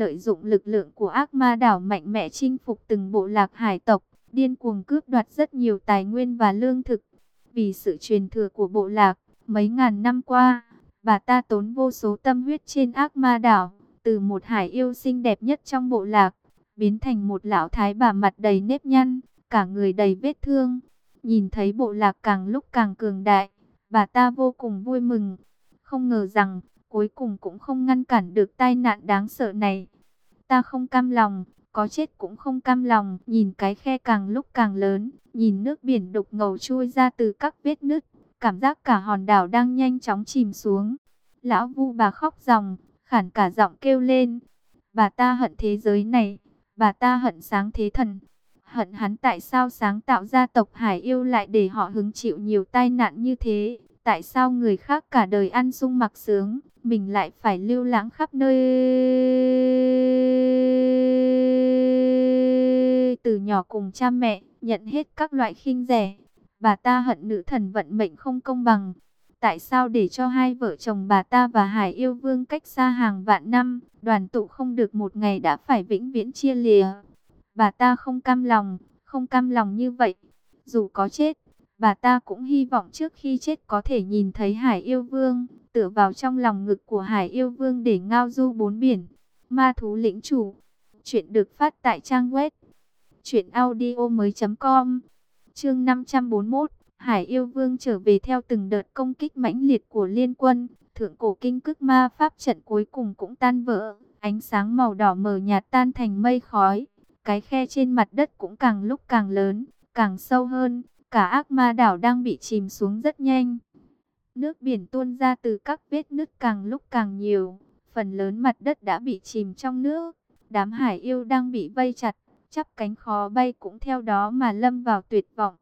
lợi dụng lực lượng của ác ma đảo mạnh mẽ chinh phục từng bộ lạc hải tộc, điên cuồng cướp đoạt rất nhiều tài nguyên và lương thực. Vì sự truyền thừa của bộ lạc, mấy ngàn năm qua, bà ta tốn vô số tâm huyết trên ác ma đảo, từ một hải yêu xinh đẹp nhất trong bộ lạc, biến thành một lão thái bà mặt đầy nếp nhăn, cả người đầy vết thương. Nhìn thấy bộ lạc càng lúc càng cường đại, bà ta vô cùng vui mừng. Không ngờ rằng, cuối cùng cũng không ngăn cản được tai nạn đáng sợ này. Ta không cam lòng, có chết cũng không cam lòng. Nhìn cái khe càng lúc càng lớn, nhìn nước biển đục ngầu chui ra từ các vết nứt. Cảm giác cả hòn đảo đang nhanh chóng chìm xuống. Lão vu bà khóc ròng, khản cả giọng kêu lên. Bà ta hận thế giới này, bà ta hận sáng thế thần. Hận hắn tại sao sáng tạo ra tộc Hải yêu lại để họ hứng chịu nhiều tai nạn như thế. Tại sao người khác cả đời ăn sung mặc sướng, mình lại phải lưu lãng khắp nơi. Từ nhỏ cùng cha mẹ, nhận hết các loại khinh rẻ. Bà ta hận nữ thần vận mệnh không công bằng. Tại sao để cho hai vợ chồng bà ta và Hải yêu vương cách xa hàng vạn năm, đoàn tụ không được một ngày đã phải vĩnh viễn chia lìa. Bà ta không cam lòng, không cam lòng như vậy. Dù có chết, bà ta cũng hy vọng trước khi chết có thể nhìn thấy Hải yêu vương, tựa vào trong lòng ngực của Hải yêu vương để ngao du bốn biển. Ma thú lĩnh chủ. Chuyện được phát tại trang web. Chuyện audio mới.com Chương 541 Hải yêu vương trở về theo từng đợt công kích mãnh liệt của liên quân. Thượng cổ kinh cức ma pháp trận cuối cùng cũng tan vỡ. Ánh sáng màu đỏ mờ nhạt tan thành mây khói. Cái khe trên mặt đất cũng càng lúc càng lớn, càng sâu hơn. Cả ác ma đảo đang bị chìm xuống rất nhanh. Nước biển tuôn ra từ các vết nứt càng lúc càng nhiều. Phần lớn mặt đất đã bị chìm trong nước. Đám hải yêu đang bị vây chặt. Chắp cánh khó bay cũng theo đó mà lâm vào tuyệt vọng.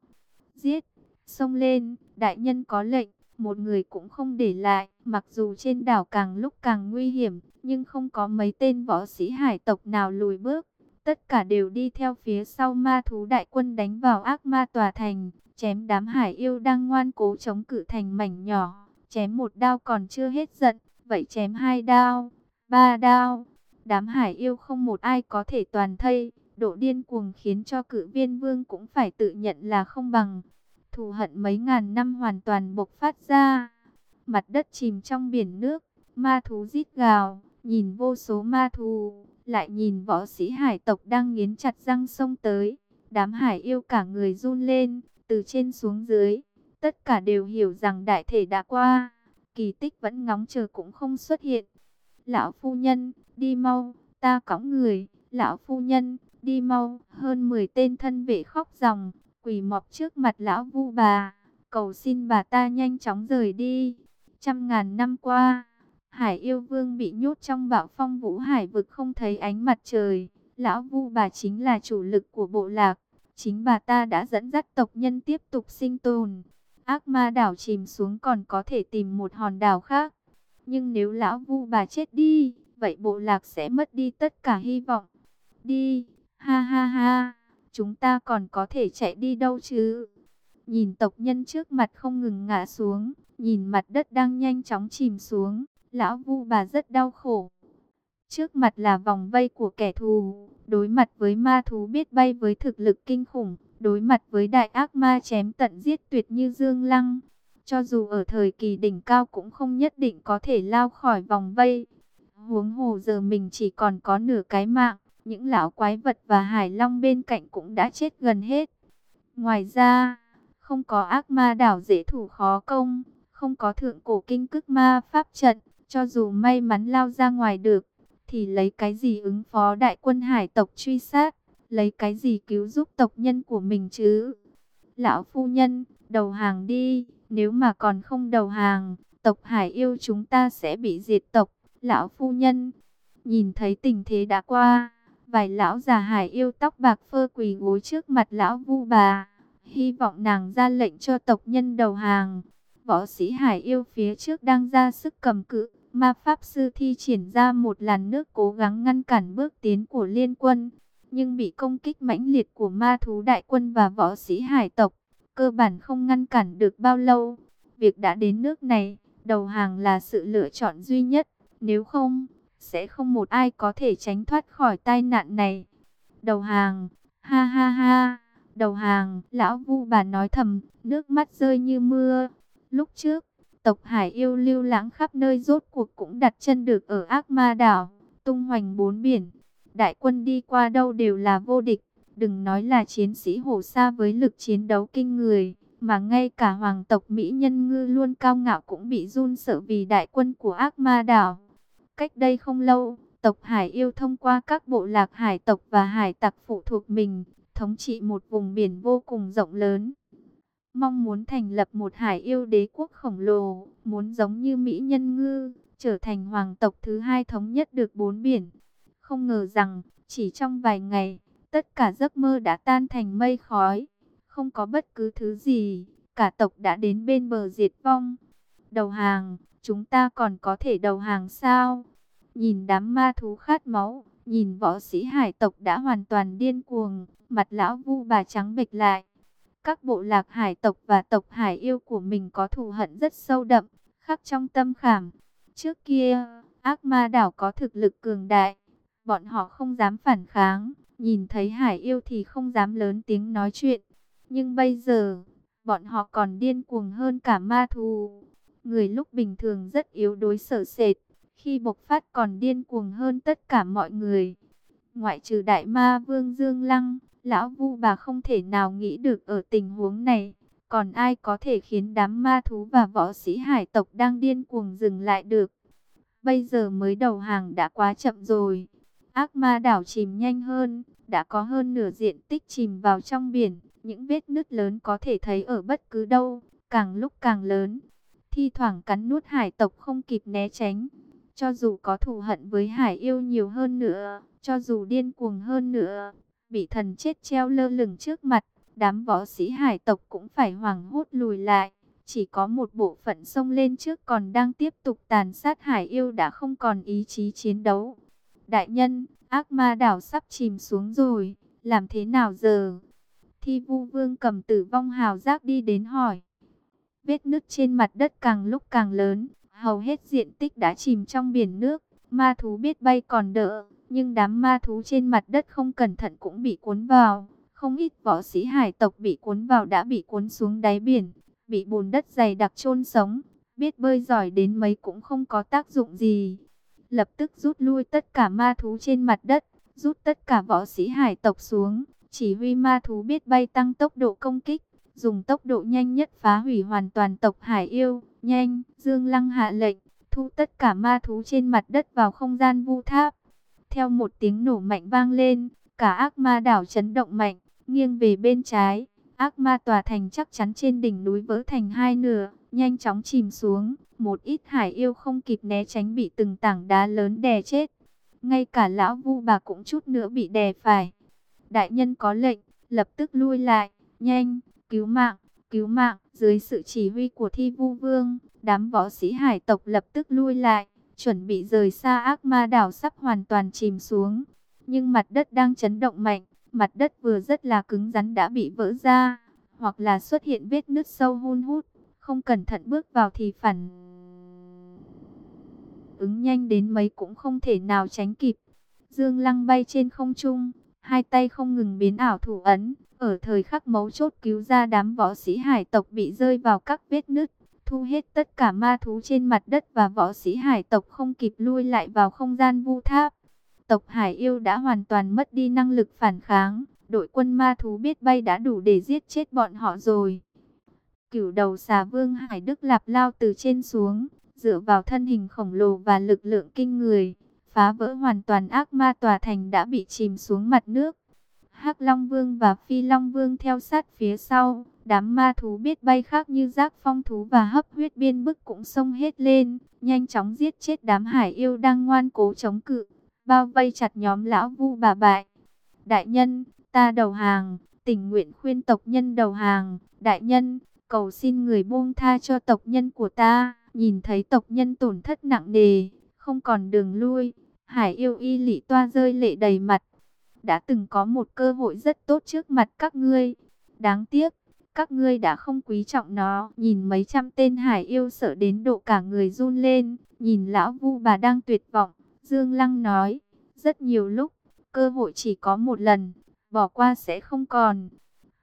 Giết, xông lên, đại nhân có lệnh, một người cũng không để lại. Mặc dù trên đảo càng lúc càng nguy hiểm, nhưng không có mấy tên võ sĩ hải tộc nào lùi bước. Tất cả đều đi theo phía sau ma thú đại quân đánh vào ác ma tòa thành, chém đám hải yêu đang ngoan cố chống cự thành mảnh nhỏ. Chém một đao còn chưa hết giận, vậy chém hai đao, ba đao. Đám hải yêu không một ai có thể toàn thây, độ điên cuồng khiến cho cự viên vương cũng phải tự nhận là không bằng. Thù hận mấy ngàn năm hoàn toàn bộc phát ra. Mặt đất chìm trong biển nước, ma thú rít gào, nhìn vô số ma thú lại nhìn võ sĩ hải tộc đang nghiến chặt răng sông tới. Đám hải yêu cả người run lên, từ trên xuống dưới. Tất cả đều hiểu rằng đại thể đã qua. Kỳ tích vẫn ngóng chờ cũng không xuất hiện. Lão phu nhân, đi mau, ta cõng người. Lão phu nhân, đi mau. Hơn 10 tên thân vệ khóc ròng, quỳ mọp trước mặt lão vu bà. Cầu xin bà ta nhanh chóng rời đi. Trăm ngàn năm qua Hải yêu vương bị nhốt trong bão phong vũ hải vực không thấy ánh mặt trời. Lão vu bà chính là chủ lực của bộ lạc. Chính bà ta đã dẫn dắt tộc nhân tiếp tục sinh tồn. Ác ma đảo chìm xuống còn có thể tìm một hòn đảo khác. Nhưng nếu lão vu bà chết đi, vậy bộ lạc sẽ mất đi tất cả hy vọng. Đi, ha ha ha, chúng ta còn có thể chạy đi đâu chứ? Nhìn tộc nhân trước mặt không ngừng ngã xuống, nhìn mặt đất đang nhanh chóng chìm xuống, Lão vu bà rất đau khổ. Trước mặt là vòng vây của kẻ thù, đối mặt với ma thú biết bay với thực lực kinh khủng, đối mặt với đại ác ma chém tận giết tuyệt như Dương Lăng. Cho dù ở thời kỳ đỉnh cao cũng không nhất định có thể lao khỏi vòng vây. Huống hồ giờ mình chỉ còn có nửa cái mạng, những lão quái vật và hải long bên cạnh cũng đã chết gần hết. Ngoài ra, không có ác ma đảo dễ thủ khó công, không có thượng cổ kinh cức ma pháp trận, cho dù may mắn lao ra ngoài được, thì lấy cái gì ứng phó đại quân hải tộc truy sát, lấy cái gì cứu giúp tộc nhân của mình chứ? Lão phu nhân, đầu hàng đi, nếu mà còn không đầu hàng, tộc hải yêu chúng ta sẽ bị diệt tộc. Lão phu nhân, nhìn thấy tình thế đã qua, vài lão già hải yêu tóc bạc phơ quỳ gối trước mặt lão vu bà, hy vọng nàng ra lệnh cho tộc nhân đầu hàng. Võ sĩ hải yêu phía trước đang ra sức cầm cự, Ma Pháp Sư thi triển ra một làn nước cố gắng ngăn cản bước tiến của liên quân, nhưng bị công kích mãnh liệt của ma thú đại quân và võ sĩ hải tộc, cơ bản không ngăn cản được bao lâu. Việc đã đến nước này, đầu hàng là sự lựa chọn duy nhất, nếu không, sẽ không một ai có thể tránh thoát khỏi tai nạn này. Đầu hàng, ha ha ha, đầu hàng, lão vu bà nói thầm, nước mắt rơi như mưa. Lúc trước, tộc Hải yêu lưu lãng khắp nơi rốt cuộc cũng đặt chân được ở ác ma đảo, tung hoành bốn biển. Đại quân đi qua đâu đều là vô địch, đừng nói là chiến sĩ hổ xa với lực chiến đấu kinh người, mà ngay cả hoàng tộc Mỹ nhân ngư luôn cao ngạo cũng bị run sợ vì đại quân của ác ma đảo. Cách đây không lâu, tộc Hải yêu thông qua các bộ lạc hải tộc và hải tặc phụ thuộc mình, thống trị một vùng biển vô cùng rộng lớn. Mong muốn thành lập một hải yêu đế quốc khổng lồ, muốn giống như Mỹ nhân ngư, trở thành hoàng tộc thứ hai thống nhất được bốn biển. Không ngờ rằng, chỉ trong vài ngày, tất cả giấc mơ đã tan thành mây khói. Không có bất cứ thứ gì, cả tộc đã đến bên bờ diệt vong. Đầu hàng, chúng ta còn có thể đầu hàng sao? Nhìn đám ma thú khát máu, nhìn võ sĩ hải tộc đã hoàn toàn điên cuồng, mặt lão vu bà trắng bệch lại. Các bộ lạc hải tộc và tộc hải yêu của mình có thù hận rất sâu đậm, khắc trong tâm khảm. Trước kia, ác ma đảo có thực lực cường đại, bọn họ không dám phản kháng, nhìn thấy hải yêu thì không dám lớn tiếng nói chuyện. Nhưng bây giờ, bọn họ còn điên cuồng hơn cả ma thù. Người lúc bình thường rất yếu đối sợ sệt, khi bộc phát còn điên cuồng hơn tất cả mọi người. Ngoại trừ đại ma vương Dương Lăng, lão vu bà không thể nào nghĩ được ở tình huống này. Còn ai có thể khiến đám ma thú và võ sĩ hải tộc đang điên cuồng dừng lại được. Bây giờ mới đầu hàng đã quá chậm rồi. Ác ma đảo chìm nhanh hơn, đã có hơn nửa diện tích chìm vào trong biển. Những vết nứt lớn có thể thấy ở bất cứ đâu, càng lúc càng lớn. Thi thoảng cắn nuốt hải tộc không kịp né tránh. Cho dù có thù hận với hải yêu nhiều hơn nữa, cho dù điên cuồng hơn nữa, bị thần chết treo lơ lửng trước mặt, đám võ sĩ hải tộc cũng phải hoảng hốt lùi lại. Chỉ có một bộ phận xông lên trước còn đang tiếp tục tàn sát hải yêu đã không còn ý chí chiến đấu. Đại nhân, ác ma đảo sắp chìm xuống rồi, làm thế nào giờ? Thi vu vương cầm tử vong hào giác đi đến hỏi. Vết nứt trên mặt đất càng lúc càng lớn, hầu hết diện tích đã chìm trong biển nước. Ma thú biết bay còn đỡ, nhưng đám ma thú trên mặt đất không cẩn thận cũng bị cuốn vào. Không ít võ sĩ hải tộc bị cuốn vào đã bị cuốn xuống đáy biển, bị bùn đất dày đặc chôn sống. Biết bơi giỏi đến mấy cũng không có tác dụng gì. Lập tức rút lui tất cả ma thú trên mặt đất, rút tất cả võ sĩ hải tộc xuống. Chỉ huy ma thú biết bay tăng tốc độ công kích, dùng tốc độ nhanh nhất phá hủy hoàn toàn tộc hải yêu. Nhanh, Dương Lăng hạ lệnh, thu tất cả ma thú trên mặt đất vào không gian vu tháp. Theo một tiếng nổ mạnh vang lên, cả ác ma đảo chấn động mạnh, nghiêng về bên trái. Ác ma tòa thành chắc chắn trên đỉnh núi vỡ thành hai nửa, nhanh chóng chìm xuống. Một ít hải yêu không kịp né tránh bị từng tảng đá lớn đè chết. Ngay cả lão vu bà cũng chút nữa bị đè phải. Đại nhân có lệnh, lập tức lui lại, nhanh, cứu mạng, cứu mạng. Dưới sự chỉ huy của thi vu vương, đám võ sĩ hải tộc lập tức lui lại, chuẩn bị rời xa ác ma đảo sắp hoàn toàn chìm xuống. Nhưng mặt đất đang chấn động mạnh, mặt đất vừa rất là cứng rắn đã bị vỡ ra, hoặc là xuất hiện vết nứt sâu hun hút, không cẩn thận bước vào thì phản ứng nhanh đến mấy cũng không thể nào tránh kịp. Dương Lăng bay trên không trung, hai tay không ngừng biến ảo thủ ấn, ở thời khắc mấu chốt cứu ra đám võ sĩ hải tộc bị rơi vào các vết nứt, thu hết tất cả ma thú trên mặt đất và võ sĩ hải tộc không kịp lui lại vào không gian vu tháp. Tộc hải yêu đã hoàn toàn mất đi năng lực phản kháng, đội quân ma thú biết bay đã đủ để giết chết bọn họ rồi. Cửu đầu xà vương Hải Đức Lạp lao từ trên xuống, dựa vào thân hình khổng lồ và lực lượng kinh người, phá vỡ hoàn toàn ác ma tòa thành đã bị chìm xuống mặt nước. hắc Long Vương và Phi Long Vương theo sát phía sau, đám ma thú biết bay khác như giác phong thú và hấp huyết biên bức cũng xông hết lên, nhanh chóng giết chết đám hải yêu đang ngoan cố chống cự, bao vây chặt nhóm lão vu bà bại. Đại nhân, ta đầu hàng, tình nguyện khuyên tộc nhân đầu hàng, đại nhân, cầu xin người buông tha cho tộc nhân của ta, nhìn thấy tộc nhân tổn thất nặng nề, không còn đường lui, hải yêu y lị toa rơi lệ đầy mặt. Đã từng có một cơ hội rất tốt trước mặt các ngươi, đáng tiếc, các ngươi đã không quý trọng nó. Nhìn mấy trăm tên hải yêu sợ đến độ cả người run lên, nhìn lão vu bà đang tuyệt vọng, Dương Lăng nói, rất nhiều lúc, cơ hội chỉ có một lần, bỏ qua sẽ không còn.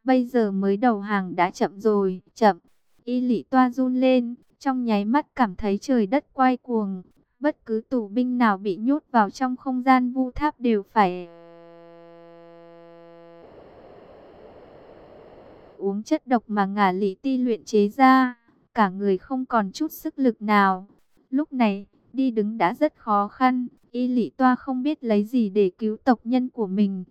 Bây giờ mới đầu hàng đã chậm rồi, chậm. Y lị toa run lên, trong nháy mắt cảm thấy trời đất quay cuồng. Bất cứ tù binh nào bị nhốt vào trong không gian vu tháp đều phải... Uống chất độc mà ngả lý ti luyện chế ra, cả người không còn chút sức lực nào. Lúc này, đi đứng đã rất khó khăn, y lị toa không biết lấy gì để cứu tộc nhân của mình.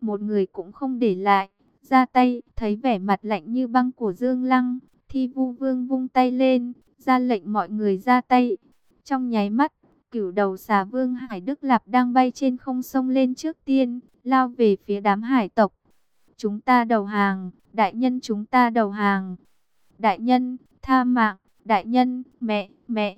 Một người cũng không để lại, ra tay, thấy vẻ mặt lạnh như băng của Dương Lăng, thi vu vương vung tay lên, ra lệnh mọi người ra tay. Trong nháy mắt, cửu đầu xà vương Hải Đức Lạp đang bay trên không sông lên trước tiên, lao về phía đám hải tộc. Chúng ta đầu hàng, đại nhân chúng ta đầu hàng. Đại nhân, tha mạng, đại nhân, mẹ, mẹ.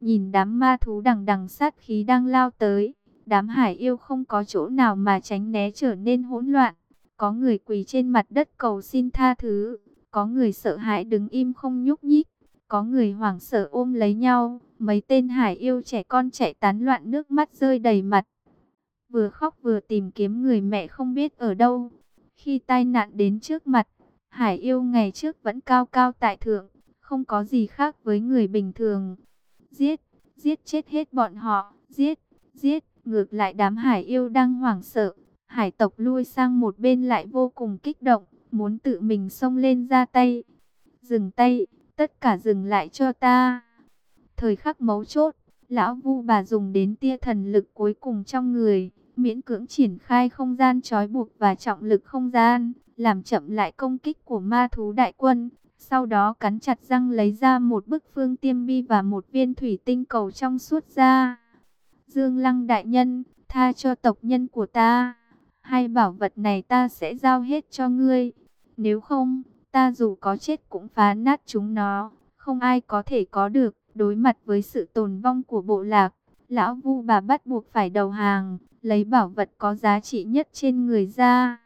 Nhìn đám ma thú đằng đằng sát khí đang lao tới, đám hải yêu không có chỗ nào mà tránh né trở nên hỗn loạn. Có người quỳ trên mặt đất cầu xin tha thứ, có người sợ hãi đứng im không nhúc nhích, có người hoảng sợ ôm lấy nhau, mấy tên hải yêu trẻ con chạy tán loạn nước mắt rơi đầy mặt. Vừa khóc vừa tìm kiếm người mẹ không biết ở đâu. Khi tai nạn đến trước mặt, hải yêu ngày trước vẫn cao cao tại thượng, không có gì khác với người bình thường. Giết, giết chết hết bọn họ, giết, giết, ngược lại đám hải yêu đang hoảng sợ. Hải tộc lui sang một bên lại vô cùng kích động, muốn tự mình xông lên ra tay. Dừng tay, tất cả dừng lại cho ta. Thời khắc mấu chốt, lão vu bà dùng đến tia thần lực cuối cùng trong người, miễn cưỡng triển khai không gian trói buộc và trọng lực không gian, làm chậm lại công kích của ma thú đại quân. Sau đó cắn chặt răng lấy ra một bức phương tiêm bi và một viên thủy tinh cầu trong suốt ra. Dương Lăng đại nhân, tha cho tộc nhân của ta. Hai bảo vật này ta sẽ giao hết cho ngươi. Nếu không, ta dù có chết cũng phá nát chúng nó. Không ai có thể có được. Đối mặt với sự tồn vong của bộ lạc, lão vu bà bắt buộc phải đầu hàng, lấy bảo vật có giá trị nhất trên người ra.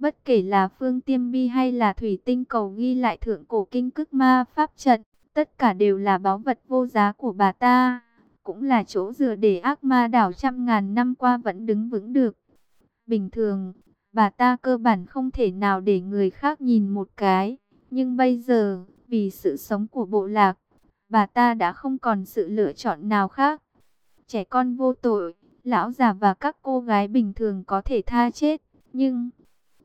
Bất kể là phương tiêm bi hay là thủy tinh cầu ghi lại thượng cổ kinh cức ma pháp trận, tất cả đều là báu vật vô giá của bà ta. Cũng là chỗ dựa để ác ma đảo trăm ngàn năm qua vẫn đứng vững được. Bình thường, bà ta cơ bản không thể nào để người khác nhìn một cái. Nhưng bây giờ, vì sự sống của bộ lạc, bà ta đã không còn sự lựa chọn nào khác. Trẻ con vô tội, lão già và các cô gái bình thường có thể tha chết. Nhưng,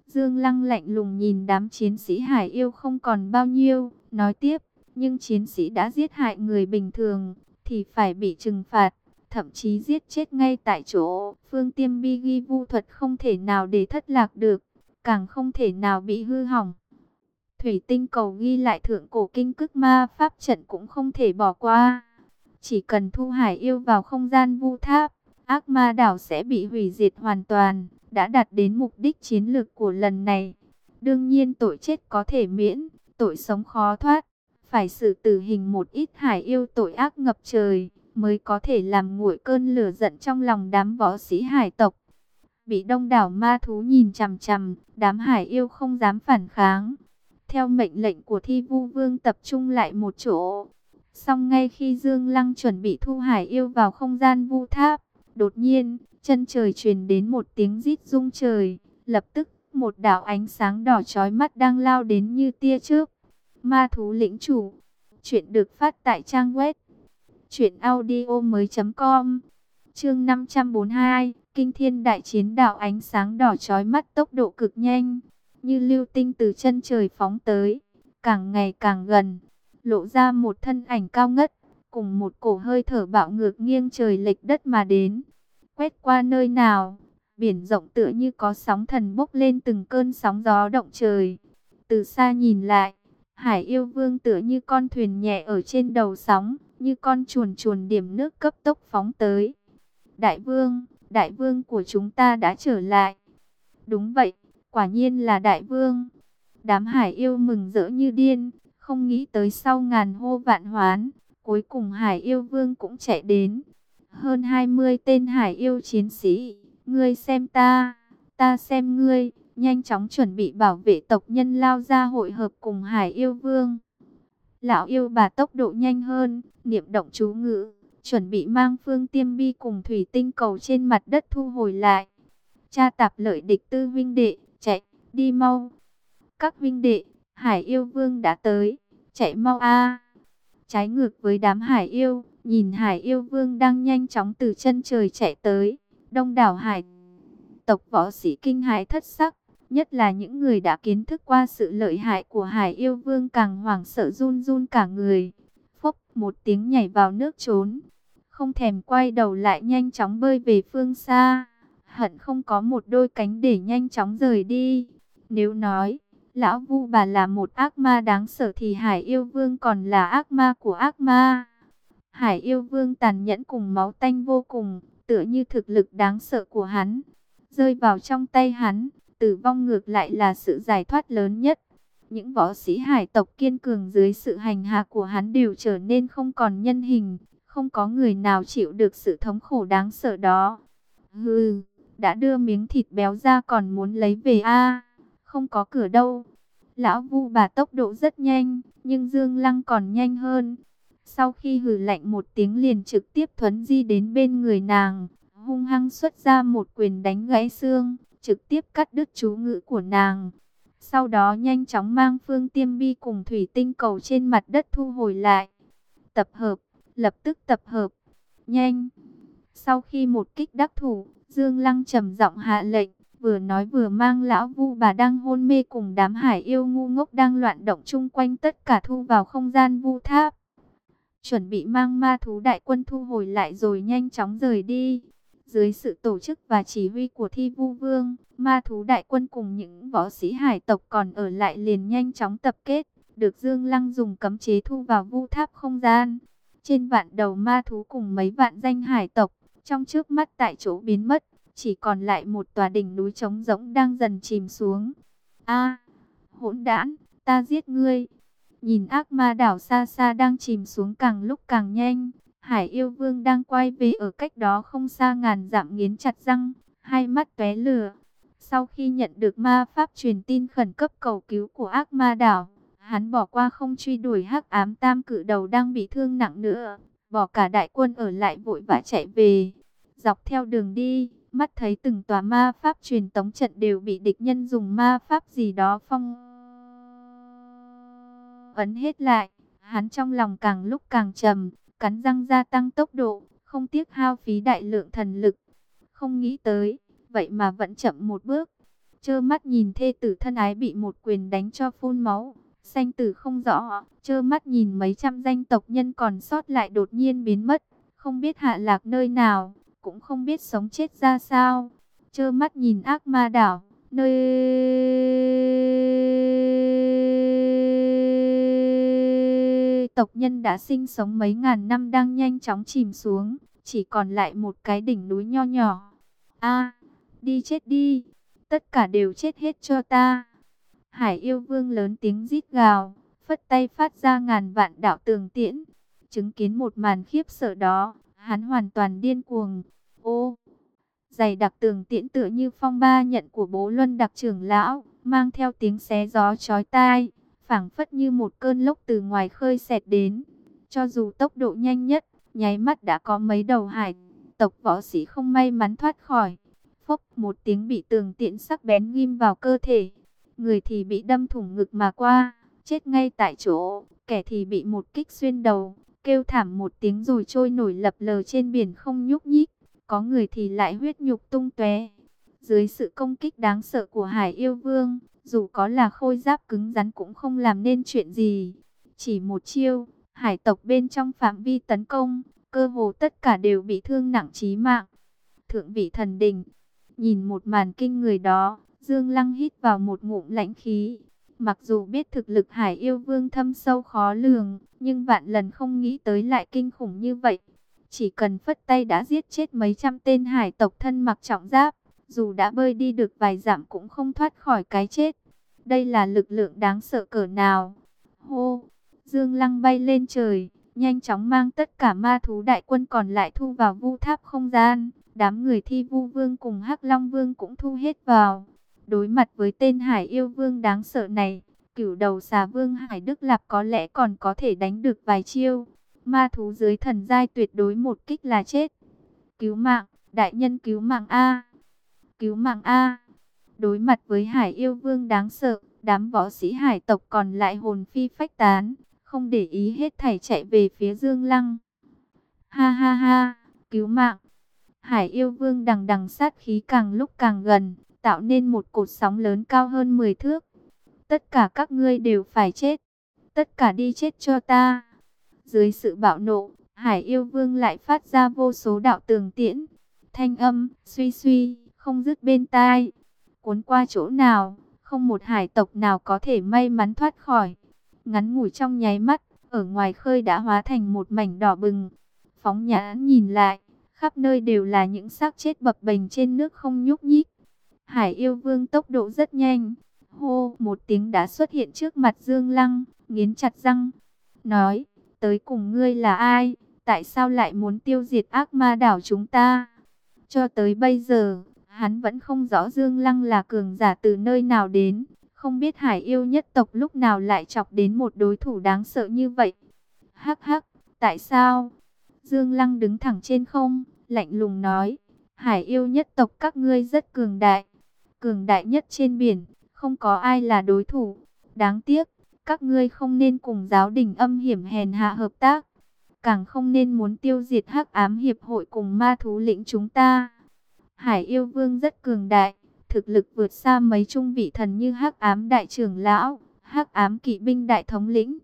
Dương Lăng lạnh lùng nhìn đám chiến sĩ hải yêu không còn bao nhiêu, nói tiếp, nhưng chiến sĩ đã giết hại người bình thường, thì phải bị trừng phạt thậm chí giết chết ngay tại chỗ. Phương tiêm bi ghi vu thuật không thể nào để thất lạc được, càng không thể nào bị hư hỏng. Thủy tinh cầu ghi lại thượng cổ kinh cức ma pháp trận cũng không thể bỏ qua. Chỉ cần thu hải yêu vào không gian vu tháp, ác ma đảo sẽ bị hủy diệt hoàn toàn, đã đạt đến mục đích chiến lược của lần này. Đương nhiên tội chết có thể miễn, tội sống khó thoát. Phải xử tử hình một ít hải yêu tội ác ngập trời mới có thể làm nguội cơn lửa giận trong lòng đám võ sĩ hải tộc. Bị đông đảo ma thú nhìn chằm chằm, đám hải yêu không dám phản kháng. Theo mệnh lệnh của thi vu vương tập trung lại một chỗ. Xong ngay khi Dương Lăng chuẩn bị thu hải yêu vào không gian vu tháp, đột nhiên, chân trời truyền đến một tiếng rít rung trời. Lập tức, một đạo ánh sáng đỏ chói mắt đang lao đến như tia chớp. Ma thú lĩnh chủ. Chuyện được phát tại trang web Chuyện audio mới com Chương 542 Kinh thiên đại chiến đạo ánh sáng đỏ chói mắt tốc độ cực nhanh Như lưu tinh từ chân trời phóng tới Càng ngày càng gần Lộ ra một thân ảnh cao ngất Cùng một cổ hơi thở bạo ngược nghiêng trời lệch đất mà đến Quét qua nơi nào Biển rộng tựa như có sóng thần bốc lên từng cơn sóng gió động trời Từ xa nhìn lại Hải yêu vương tựa như con thuyền nhẹ ở trên đầu sóng như con chuồn chuồn điểm nước cấp tốc phóng tới. Đại vương, đại vương của chúng ta đã trở lại. Đúng vậy, quả nhiên là đại vương. Đám hải yêu mừng rỡ như điên, không nghĩ tới sau ngàn hô vạn hoán, cuối cùng hải yêu vương cũng chạy đến. Hơn 20 tên hải yêu chiến sĩ, ngươi xem ta, ta xem ngươi, nhanh chóng chuẩn bị bảo vệ tộc nhân lao ra hội hợp cùng hải yêu vương. Lão yêu bà tốc độ nhanh hơn, niệm động chú ngữ, chuẩn bị mang phương tiêm bi cùng thủy tinh cầu trên mặt đất thu hồi lại. Cha tạp lợi địch tư vinh đệ, chạy, đi mau. Các vinh đệ, hải yêu vương đã tới, chạy mau a Trái ngược với đám hải yêu, nhìn hải yêu vương đang nhanh chóng từ chân trời chạy tới. Đông đảo hải tộc võ sĩ kinh hãi thất sắc, nhất là những người đã kiến thức qua sự lợi hại của hải yêu vương càng hoảng sợ run run cả người. Phốc một tiếng nhảy vào nước trốn, không thèm quay đầu lại nhanh chóng bơi về phương xa, hận không có một đôi cánh để nhanh chóng rời đi. Nếu nói, lão vu bà là một ác ma đáng sợ thì hải yêu vương còn là ác ma của ác ma. Hải yêu vương tàn nhẫn cùng máu tanh vô cùng, tựa như thực lực đáng sợ của hắn. Rơi vào trong tay hắn, tử vong ngược lại là sự giải thoát lớn nhất. Những võ sĩ hải tộc kiên cường dưới sự hành hạ của hắn đều trở nên không còn nhân hình, không có người nào chịu được sự thống khổ đáng sợ đó. Hừ, đã đưa miếng thịt béo ra còn muốn lấy về a không có cửa đâu. Lão vu bà tốc độ rất nhanh, nhưng Dương Lăng còn nhanh hơn. Sau khi hừ lạnh một tiếng liền trực tiếp thuấn di đến bên người nàng, hung hăng xuất ra một quyền đánh gãy xương, trực tiếp cắt đứt chú ngữ của nàng. Sau đó nhanh chóng mang phương tiêm bi cùng thủy tinh cầu trên mặt đất thu hồi lại. Tập hợp, lập tức tập hợp, nhanh. Sau khi một kích đắc thủ, Dương Lăng trầm giọng hạ lệnh, vừa nói vừa mang lão vu bà đang hôn mê cùng đám hải yêu ngu ngốc đang loạn động chung quanh tất cả thu vào không gian vu tháp. Chuẩn bị mang ma thú đại quân thu hồi lại rồi nhanh chóng rời đi. Dưới sự tổ chức và chỉ huy của thi vu vương, ma thú đại quân cùng những võ sĩ hải tộc còn ở lại liền nhanh chóng tập kết, được Dương Lăng dùng cấm chế thu vào vu tháp không gian. Trên vạn đầu ma thú cùng mấy vạn danh hải tộc, trong trước mắt tại chỗ biến mất, chỉ còn lại một tòa đỉnh núi trống rỗng đang dần chìm xuống. A, hỗn đản, ta giết ngươi. Nhìn ác ma đảo xa xa đang chìm xuống càng lúc càng nhanh, Hải yêu vương đang quay về ở cách đó không xa ngàn dặm nghiến chặt răng, hai mắt tóe lửa. Sau khi nhận được ma pháp truyền tin khẩn cấp cầu cứu của ác ma đảo, hắn bỏ qua không truy đuổi hắc ám tam cự đầu đang bị thương nặng nữa, bỏ cả đại quân ở lại vội vã chạy về. Dọc theo đường đi, mắt thấy từng tòa ma pháp truyền tống trận đều bị địch nhân dùng ma pháp gì đó phong ấn hết lại. Hắn trong lòng càng lúc càng trầm, cắn răng gia tăng tốc độ, không tiếc hao phí đại lượng thần lực. Không nghĩ tới, vậy mà vẫn chậm một bước. Chơ mắt nhìn thê tử thân ái bị một quyền đánh cho phun máu, sanh tử không rõ, chơ mắt nhìn mấy trăm danh tộc nhân còn sót lại đột nhiên biến mất, không biết hạ lạc nơi nào, cũng không biết sống chết ra sao. Chơ mắt nhìn ác ma đảo, nơi tộc nhân đã sinh sống mấy ngàn năm đang nhanh chóng chìm xuống, chỉ còn lại một cái đỉnh núi nho nhỏ. A, đi chết đi, tất cả đều chết hết cho ta. Hải yêu vương lớn tiếng rít gào, phất tay phát ra ngàn vạn đạo tường tiễn. Chứng kiến một màn khiếp sợ đó, hắn hoàn toàn điên cuồng. Ô, dày đặc tường tiễn tựa như phong ba nhận của bố luân đặc trưởng lão, mang theo tiếng xé gió chói tai phảng phất như một cơn lốc từ ngoài khơi xẹt đến. Cho dù tốc độ nhanh nhất, nháy mắt đã có mấy đầu hải tộc võ sĩ không may mắn thoát khỏi. Phốc một tiếng bị tường tiễn sắc bén ghim vào cơ thể. Người thì bị đâm thủng ngực mà qua, chết ngay tại chỗ. Kẻ thì bị một kích xuyên đầu, kêu thảm một tiếng rồi trôi nổi lập lờ trên biển không nhúc nhích. Có người thì lại huyết nhục tung tóe. Dưới sự công kích đáng sợ của Hải Yêu Vương, dù có là khôi giáp cứng rắn cũng không làm nên chuyện gì. Chỉ một chiêu, hải tộc bên trong phạm vi tấn công, cơ hồ tất cả đều bị thương nặng chí mạng. Thượng vị thần đình, nhìn một màn kinh người đó, Dương Lăng hít vào một ngụm lãnh khí. Mặc dù biết thực lực hải yêu vương thâm sâu khó lường, nhưng vạn lần không nghĩ tới lại kinh khủng như vậy. Chỉ cần phất tay đã giết chết mấy trăm tên hải tộc thân mặc trọng giáp, dù đã bơi đi được vài dặm cũng không thoát khỏi cái chết. Đây là lực lượng đáng sợ cỡ nào? Hô! Dương Lăng bay lên trời, nhanh chóng mang tất cả ma thú đại quân còn lại thu vào vu tháp không gian. Đám người thi vu vương cùng hắc long vương cũng thu hết vào. Đối mặt với tên hải yêu vương đáng sợ này, cửu đầu xà vương hải đức lạp có lẽ còn có thể đánh được vài chiêu. Ma thú dưới thần giai tuyệt đối một kích là chết. Cứu mạng, đại nhân cứu mạng A. Cứu mạng A. Đối mặt với hải yêu vương đáng sợ, đám võ sĩ hải tộc còn lại hồn phi phách tán, không để ý hết thảy chạy về phía Dương Lăng. Ha ha ha, cứu mạng. Hải yêu vương đằng đằng sát khí càng lúc càng gần, tạo nên một cột sóng lớn cao hơn 10 thước. Tất cả các ngươi đều phải chết. Tất cả đi chết cho ta. Dưới sự bạo nộ, Hải yêu vương lại phát ra vô số đạo tường tiễn. Thanh âm, suy suy, không dứt bên tai. Cuốn qua chỗ nào, không một hải tộc nào có thể may mắn thoát khỏi. Ngắn ngủi trong nháy mắt, ở ngoài khơi đã hóa thành một mảnh đỏ bừng. Phóng nhãn nhìn lại, khắp nơi đều là những xác chết bập bềnh trên nước không nhúc nhích. Hải yêu vương tốc độ rất nhanh. Hô, một tiếng đã xuất hiện trước mặt Dương Lăng, nghiến chặt răng. Nói, tới cùng ngươi là ai? Tại sao lại muốn tiêu diệt ác ma đảo chúng ta? Cho tới bây giờ, hắn vẫn không rõ Dương Lăng là cường giả từ nơi nào đến. Không biết hải yêu nhất tộc lúc nào lại chọc đến một đối thủ đáng sợ như vậy. Hắc hắc, tại sao? Dương Lăng đứng thẳng trên không, lạnh lùng nói. Hải yêu nhất tộc các ngươi rất cường đại. Cường đại nhất trên biển, không có ai là đối thủ. Đáng tiếc, các ngươi không nên cùng giáo đình âm hiểm hèn hạ hợp tác. Càng không nên muốn tiêu diệt hắc ám hiệp hội cùng ma thú lĩnh chúng ta. Hải yêu vương rất cường đại, thực lực vượt xa mấy trung vị thần như hắc ám đại trưởng lão, hắc ám kỵ binh đại thống lĩnh.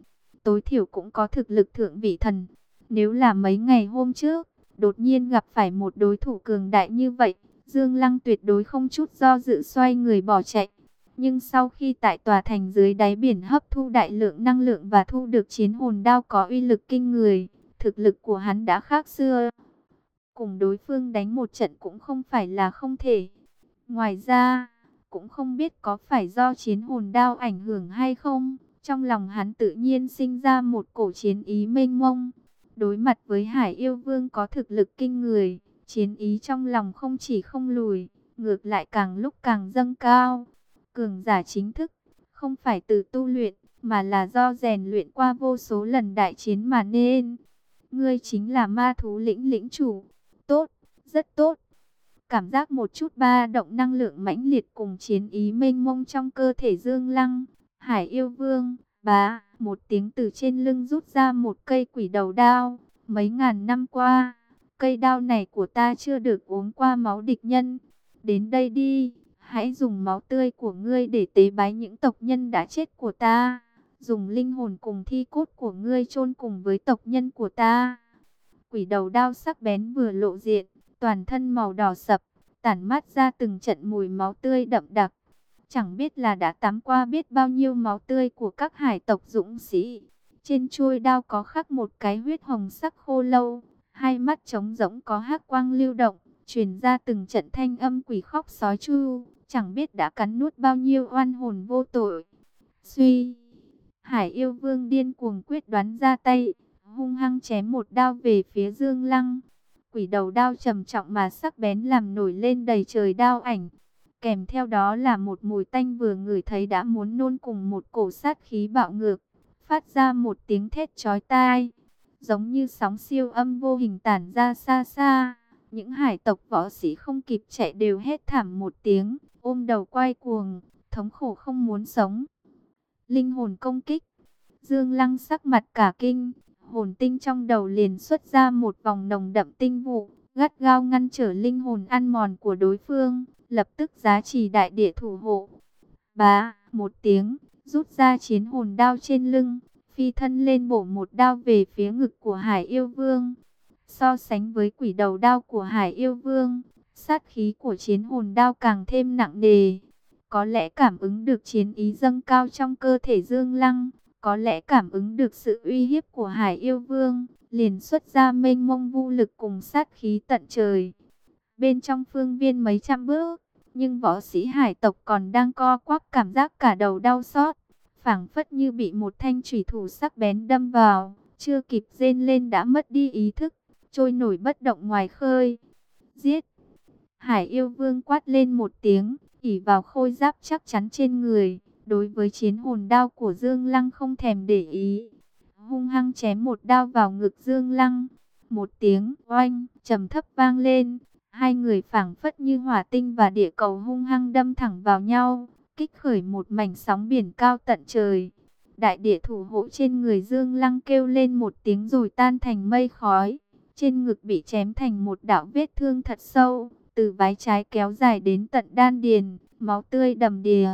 Tối thiểu cũng có thực lực thượng vị thần. Nếu là mấy ngày hôm trước, đột nhiên gặp phải một đối thủ cường đại như vậy, Dương Lăng tuyệt đối không chút do dự xoay người bỏ chạy. Nhưng sau khi tại tòa thành dưới đáy biển hấp thu đại lượng năng lượng và thu được chiến hồn đao có uy lực kinh người, thực lực của hắn đã khác xưa. Cùng đối phương đánh một trận cũng không phải là không thể. Ngoài ra, cũng không biết có phải do chiến hồn đao ảnh hưởng hay không. Trong lòng hắn tự nhiên sinh ra một cổ chiến ý mênh mông. Đối mặt với Hải Yêu Vương có thực lực kinh người, chiến ý trong lòng không chỉ không lùi, ngược lại càng lúc càng dâng cao. Cường giả chính thức, không phải từ tu luyện, mà là do rèn luyện qua vô số lần đại chiến mà nên. Ngươi chính là ma thú lĩnh lĩnh chủ. Tốt, rất tốt. Cảm giác một chút ba động năng lượng mãnh liệt cùng chiến ý mênh mông trong cơ thể Dương Lăng. Hải yêu vương, bá, một tiếng từ trên lưng rút ra một cây quỷ đầu đao. Mấy ngàn năm qua, cây đao này của ta chưa được uống qua máu địch nhân. Đến đây đi, hãy dùng máu tươi của ngươi để tế bái những tộc nhân đã chết của ta. Dùng linh hồn cùng thi cốt của ngươi chôn cùng với tộc nhân của ta. Quỷ đầu đao sắc bén vừa lộ diện, toàn thân màu đỏ sập, tản mát ra từng trận mùi máu tươi đậm đặc. Chẳng biết là đã tắm qua biết bao nhiêu máu tươi của các hải tộc dũng sĩ. Trên chuôi đao có khắc một cái huyết hồng sắc khô lâu, hai mắt trống rỗng có hắc quang lưu động, truyền ra từng trận thanh âm quỷ khóc sói chu, chẳng biết đã cắn nuốt bao nhiêu oan hồn vô tội. Suy, Hải yêu vương điên cuồng quyết đoán ra tay, hung hăng chém một đao về phía Dương Lăng. Quỷ đầu đao trầm trọng mà sắc bén làm nổi lên đầy trời đao ảnh. Kèm theo đó là một mùi tanh vừa ngửi thấy đã muốn nôn cùng một cổ sát khí bạo ngược. Phát ra một tiếng thét chói tai. Giống như sóng siêu âm vô hình tản ra xa xa. Những hải tộc võ sĩ không kịp chạy đều hét thảm một tiếng. Ôm đầu quay cuồng. Thống khổ không muốn sống. Linh hồn công kích. Dương Lăng sắc mặt cả kinh, hồn tinh trong đầu liền xuất ra một vòng nồng đậm tinh vụ, gắt gao ngăn trở linh hồn ăn mòn của đối phương, lập tức giá trị đại địa thủ hộ. Bá, một tiếng, rút ra chiến hồn đao trên lưng, phi thân lên bổ một đao về phía ngực của Hải Yêu Vương. So sánh với quỷ đầu đao của Hải Yêu Vương, sát khí của chiến hồn đao càng thêm nặng nề. Có lẽ cảm ứng được chiến ý dâng cao trong cơ thể Dương Lăng, có lẽ cảm ứng được sự uy hiếp của Hải Yêu Vương, liền xuất ra mênh mông vu lực cùng sát khí tận trời. Bên trong phương viên mấy trăm bước, nhưng võ sĩ hải tộc còn đang co quắp cảm giác cả đầu đau xót, phảng phất như bị một thanh thủy thủ sắc bén đâm vào, chưa kịp rên lên đã mất đi ý thức, trôi nổi bất động ngoài khơi. Giết! Hải yêu vương quát lên một tiếng, ỉ vào khôi giáp chắc chắn trên người, đối với chiến hồn đao của Dương Lăng không thèm để ý. hung hăng chém một đao vào ngực Dương Lăng. Một tiếng oanh trầm thấp vang lên, hai người phảng phất như hỏa tinh và địa cầu hung hăng đâm thẳng vào nhau, kích khởi một mảnh sóng biển cao tận trời. Đại địa thủ hộ trên người Dương Lăng kêu lên một tiếng rồi tan thành mây khói. Trên ngực bị chém thành một đạo vết thương thật sâu, từ vái trái kéo dài đến tận đan điền, máu tươi đầm đìa.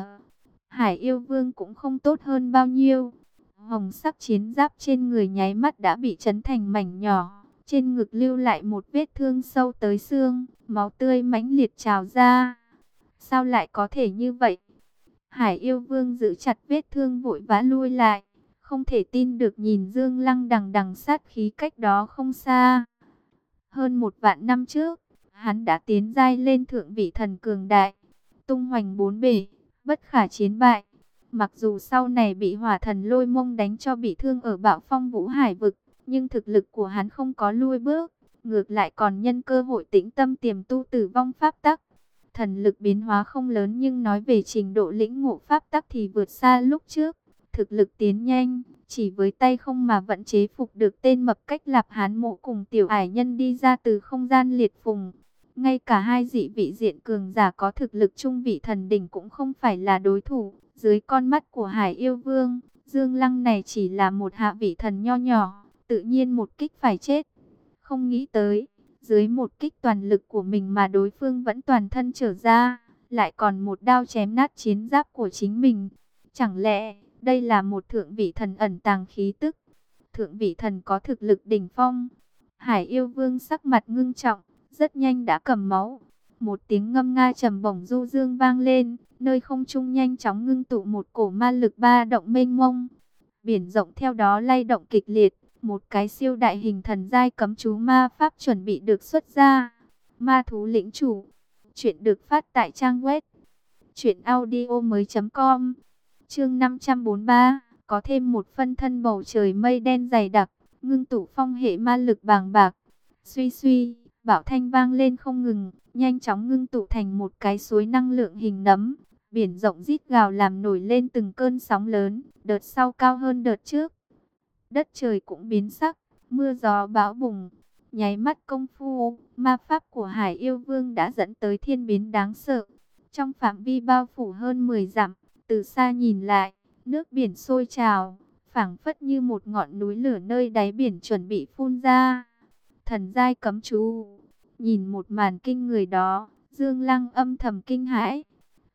Hải yêu vương cũng không tốt hơn bao nhiêu. Hồng sắc chiến giáp trên người nháy mắt đã bị chấn thành mảnh nhỏ. Trên ngực lưu lại một vết thương sâu tới xương, máu tươi mãnh liệt trào ra. Sao lại có thể như vậy? Hải yêu vương giữ chặt vết thương vội vã lui lại. Không thể tin được nhìn Dương Lăng đằng đằng sát khí cách đó không xa. Hơn một vạn năm trước, hắn đã tiến giai lên thượng vị thần cường đại. Tung hoành bốn bể, bất khả chiến bại. Mặc dù sau này bị hỏa thần lôi mông đánh cho bị thương ở bạo phong vũ hải vực, nhưng thực lực của hắn không có lui bước, ngược lại còn nhân cơ hội tĩnh tâm tiềm tu tử vong pháp tắc. Thần lực biến hóa không lớn nhưng nói về trình độ lĩnh ngộ pháp tắc thì vượt xa lúc trước. Thực lực tiến nhanh, chỉ với tay không mà vẫn chế phục được tên mập cách lạp hán mộ cùng tiểu ải nhân đi ra từ không gian liệt phùng. Ngay cả hai dị vị diện cường giả có thực lực trung vị thần đỉnh cũng không phải là đối thủ. Dưới con mắt của Hải Yêu Vương, Dương Lăng này chỉ là một hạ vị thần nho nhỏ, tự nhiên một kích phải chết. Không nghĩ tới, dưới một kích toàn lực của mình mà đối phương vẫn toàn thân trở ra, lại còn một đao chém nát chiến giáp của chính mình. Chẳng lẽ, đây là một thượng vị thần ẩn tàng khí tức? Thượng vị thần có thực lực đỉnh phong. Hải yêu vương sắc mặt ngưng trọng, rất nhanh đã cầm máu. Một tiếng ngâm nga trầm bổng du dương vang lên, nơi không trung nhanh chóng ngưng tụ một cổ ma lực ba động mênh mông. Biển rộng theo đó lay động kịch liệt, một cái siêu đại hình thần giai cấm chú ma pháp chuẩn bị được xuất ra. Ma thú lĩnh chủ. Chuyện được phát tại trang web. Chuyện audio mới com. Chương 543. Có thêm một phân thân bầu trời mây đen dày đặc. Ngưng tụ phong hệ ma lực bàng bạc. Suy suy. Bảo thanh vang lên không ngừng. Nhanh chóng ngưng tụ thành một cái suối năng lượng hình nấm. Biển rộng rít gào làm nổi lên từng cơn sóng lớn. Đợt sau cao hơn đợt trước đất trời cũng biến sắc, mưa gió bão bùng. Nháy mắt công phu, ma pháp của Hải Yêu Vương đã dẫn tới thiên biến đáng sợ. Trong phạm vi bao phủ hơn 10 dặm, từ xa nhìn lại, nước biển sôi trào, phảng phất như một ngọn núi lửa nơi đáy biển chuẩn bị phun ra. Thần giai cấm chú, nhìn một màn kinh người đó, Dương Lăng âm thầm kinh hãi.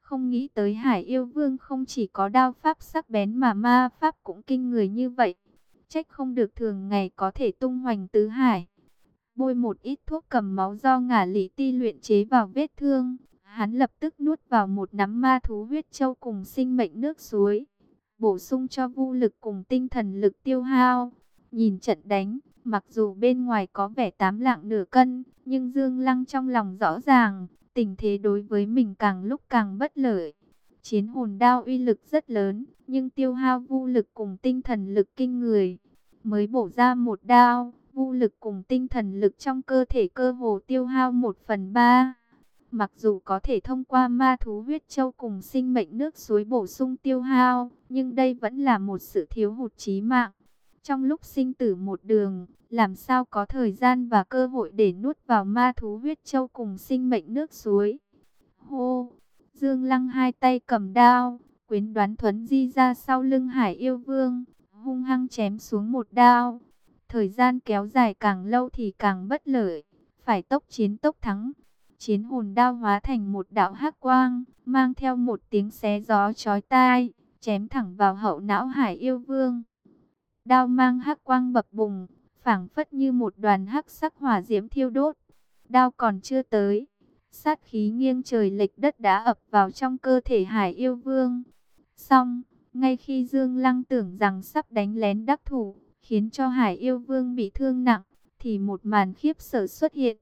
Không nghĩ tới Hải Yêu Vương không chỉ có đao pháp sắc bén mà ma pháp cũng kinh người như vậy trách không được thường ngày có thể tung hoành tứ hải. Bôi một ít thuốc cầm máu do ngả lý ti luyện chế vào vết thương, hắn lập tức nuốt vào một nắm ma thú huyết châu cùng sinh mệnh nước suối, bổ sung cho vu lực cùng tinh thần lực tiêu hao. Nhìn trận đánh, mặc dù bên ngoài có vẻ tám lạng nửa cân, nhưng Dương Lăng trong lòng rõ ràng, tình thế đối với mình càng lúc càng bất lợi. Chiến hồn đao uy lực rất lớn, nhưng tiêu hao vô lực cùng tinh thần lực kinh người. Mới bổ ra một đao, vô lực cùng tinh thần lực trong cơ thể cơ hồ tiêu hao một phần ba. Mặc dù có thể thông qua ma thú huyết châu cùng sinh mệnh nước suối bổ sung tiêu hao, nhưng đây vẫn là một sự thiếu hụt chí mạng. Trong lúc sinh tử một đường, làm sao có thời gian và cơ hội để nuốt vào ma thú huyết châu cùng sinh mệnh nước suối. Hô! Dương Lăng hai tay cầm đao, quyến đoán thuấn di ra sau lưng hải yêu vương, hung hăng chém xuống một đao. Thời gian kéo dài càng lâu thì càng bất lợi, phải tốc chiến tốc thắng. Chiến hồn đao hóa thành một đạo hắc quang, mang theo một tiếng xé gió chói tai, chém thẳng vào hậu não hải yêu vương. Đao mang hắc quang bập bùng, phảng phất như một đoàn hắc sắc hỏa diễm thiêu đốt. Đao còn chưa tới, sát khí nghiêng trời lệch đất đã ập vào trong cơ thể Hải Yêu Vương. Xong, ngay khi Dương Lăng tưởng rằng sắp đánh lén đắc thủ, khiến cho Hải Yêu Vương bị thương nặng, thì một màn khiếp sợ xuất hiện.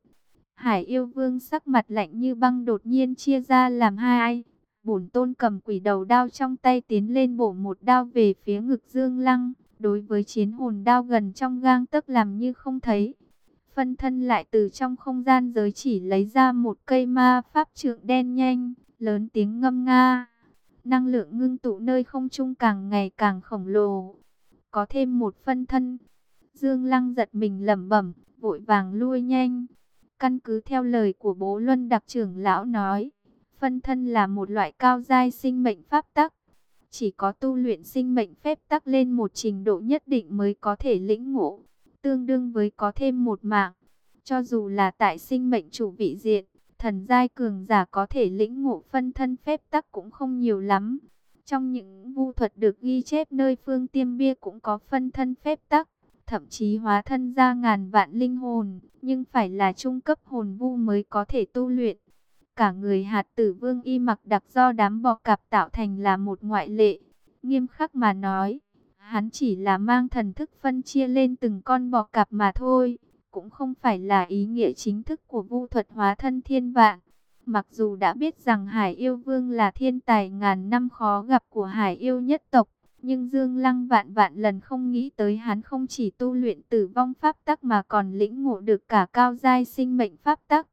Hải Yêu Vương sắc mặt lạnh như băng đột nhiên chia ra làm hai. Bổn tôn cầm quỷ đầu đao trong tay tiến lên bổ một đao về phía ngực Dương Lăng. Đối với chiến hồn đao gần trong gang tấc làm như không thấy phân thân lại từ trong không gian giới chỉ lấy ra một cây ma pháp trượng đen nhanh, lớn tiếng ngâm nga. Năng lượng ngưng tụ nơi không trung càng ngày càng khổng lồ. có thêm một phân thân. Dương Lăng giật mình lẩm bẩm, vội vàng lui nhanh. Căn cứ theo lời của bố Luân đặc trưởng lão nói, phân thân là một loại cao giai sinh mệnh pháp tắc. Chỉ có tu luyện sinh mệnh phép tắc lên một trình độ nhất định mới có thể lĩnh ngộ, tương đương với có thêm một mạng. Cho dù là tại sinh mệnh chủ vị diện, thần giai cường giả có thể lĩnh ngộ phân thân phép tắc cũng không nhiều lắm. Trong những vu thuật được ghi chép nơi phương tiêm bia cũng có phân thân phép tắc, thậm chí hóa thân ra ngàn vạn linh hồn, nhưng phải là trung cấp hồn vu mới có thể tu luyện. Cả người hạt tử vương y mặc đặc do đám bò cạp tạo thành là một ngoại lệ. Nghiêm khắc mà nói, hắn chỉ là mang thần thức phân chia lên từng con bò cạp mà thôi cũng không phải là ý nghĩa chính thức của vu thuật hóa thân thiên vạn. Mặc dù đã biết rằng Hải Yêu Vương là thiên tài ngàn năm khó gặp của Hải Yêu nhất tộc, nhưng Dương Lăng vạn vạn lần không nghĩ tới hắn không chỉ tu luyện tử vong pháp tắc mà còn lĩnh ngộ được cả cao giai sinh mệnh pháp tắc.